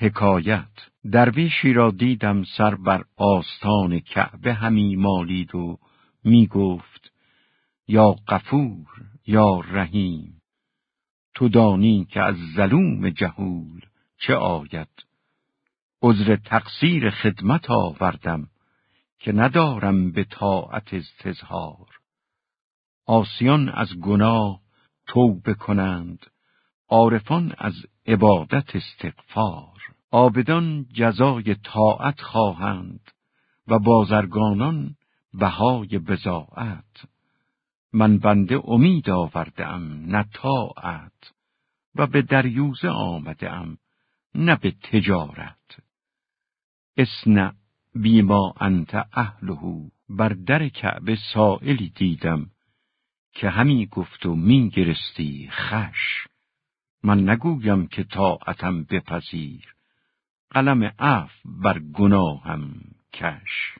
حکایت. درویشی را دیدم سر بر آستان کعبه همی مالید و می گفت یا قفور یا رحیم تو دانی که از ظلوم جهول چه آید؟ عذر تقصیر خدمت آوردم که ندارم به طاعت استظهار. آسیان از گناه توبه کنند. عارفان از عبادت استغفار. آبدان جزای طاعت خواهند و بازرگانان بهای بزاعت من بنده امید آوردم نه طاعت و به دریوزه آمدم نه به تجارت. اسنع بیما انت اهلهو بر در کعبه سائلی دیدم که همی گفت و می گرستی خش من نگویم که طاعتم بپذیر. قلم عف بر گناهم کش.